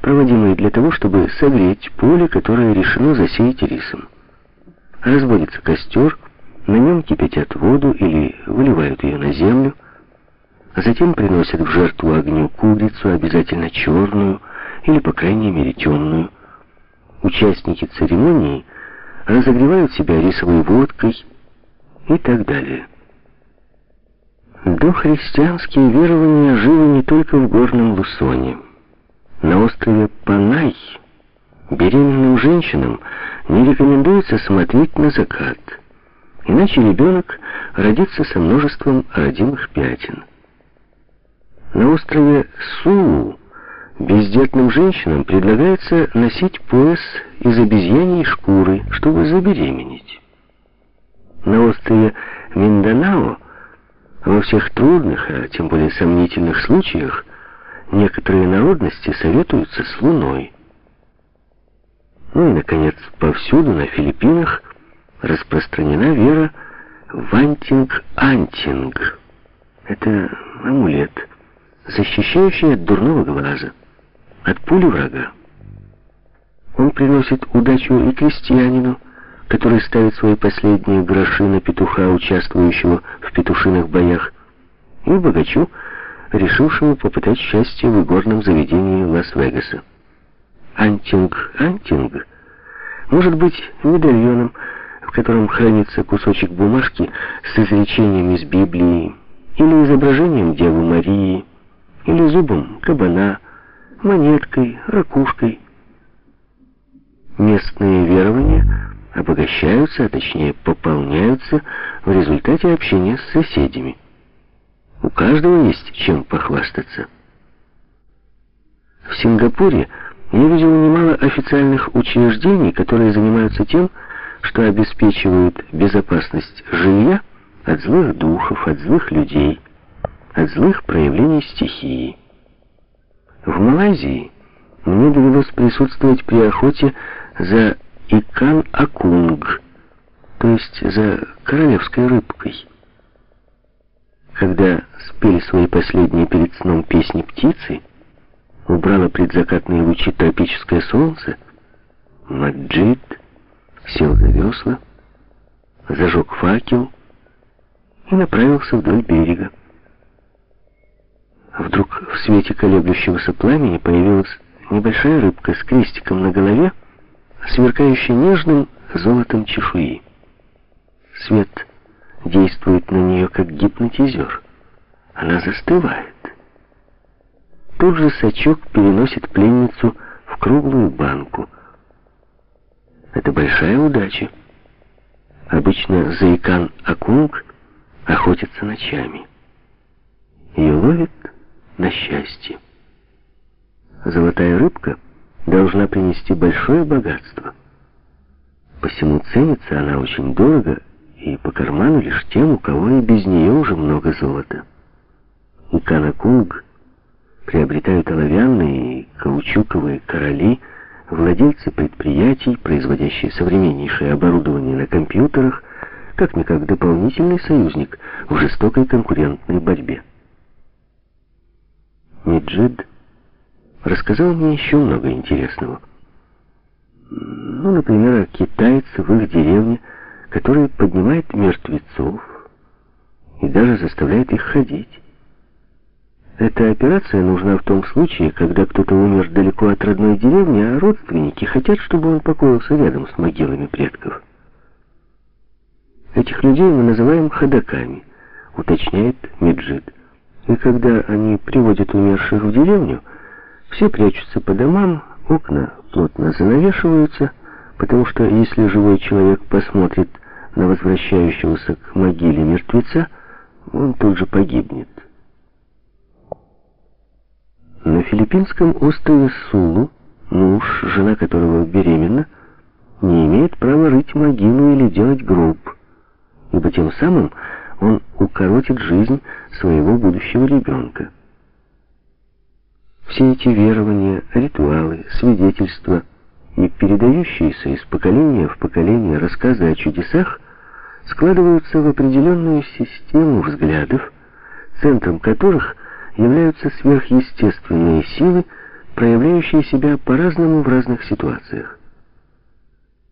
проводимые для того, чтобы согреть поле, которое решено засеять рисом. Разводится костер, на нем кипятят воду или выливают ее на землю, а затем приносят в жертву огню курицу, обязательно черную или, по крайней мере, темную. Участники церемонии разогревают себя рисовой водкой и так далее. Дохристианские верования живы не только в горном Лусоне. На острове Панай беременным женщинам не рекомендуется смотреть на закат, иначе ребенок родится со множеством родимых пятен. На острове Суу бездетным женщинам предлагается носить пояс из обезьяньей шкуры, чтобы забеременеть. На острове Минданао во всех трудных, а тем более сомнительных случаях некоторые народности советуются с Луной. Ну и, наконец, повсюду на Филиппинах распространена вера в антинг-антинг. Это амулет, защищающий от дурного глаза, от пули врага. Он приносит удачу и крестьянину, который ставит свои последние гроши на петуха, участвующего в петушиных боях, и богачу, решившему попытать счастье в игорном заведении Лас-Вегаса. Антинг, антинг может быть медальоном, в котором хранится кусочек бумажки с изречением из Библии, или изображением Девы Марии, или зубом кабана, монеткой, ракушкой. Местные верования обогащаются, а точнее пополняются в результате общения с соседями. У каждого есть чем похвастаться. В Сингапуре я видел немало официальных учреждений, которые занимаются тем, что обеспечивают безопасность жилья от злых духов, от злых людей, от злых проявлений стихии. В Малайзии мне довелось присутствовать при охоте за икан-акунг, то есть за королевской рыбкой. Когда спели свои последние перед сном песни птицы, убрало предзакатные лучи тропическое солнце, Маджид сел за весла, зажег факел и направился вдоль берега. Вдруг в свете колеблющегося пламени появилась небольшая рыбка с крестиком на голове, сверкающий нежным золотом чешуи. Свет действует на нее как гипнотизер. Она застывает. Тут же сачок переносит пленницу в круглую банку. Это большая удача. Обычно заикан Акунг охотится ночами. Ее ловит на счастье. Золотая рыбка — должна принести большое богатство. Посему ценится она очень дорого и по карману лишь тем, у кого и без нее уже много золота. И Канакунг приобретают оловянные и каучуковые короли, владельцы предприятий, производящие современнейшее оборудование на компьютерах, как-никак дополнительный союзник в жестокой конкурентной борьбе. Меджид рассказал мне еще много интересного. Ну, например, о китайце в их деревне, который поднимает мертвецов и даже заставляет их ходить. Эта операция нужна в том случае, когда кто-то умер далеко от родной деревни, а родственники хотят, чтобы он покоился рядом с могилами предков. Этих людей мы называем ходаками, уточняет Меджид. И когда они приводят умерших в деревню, все прячутся по домам, окна плотно занавешиваются, потому что если живой человек посмотрит на возвращающегося к могиле мертвеца, он тут же погибнет. На филиппинском острове Сулу муж, жена которого беременна, не имеет права рыть могилу или делать гроб, ибо тем самым он укоротит жизнь своего будущего ребенка. Все эти верования, ритуалы, свидетельства и передающиеся из поколения в поколение рассказы о чудесах складываются в определенную систему взглядов, центром которых являются сверхъестественные силы, проявляющие себя по-разному в разных ситуациях.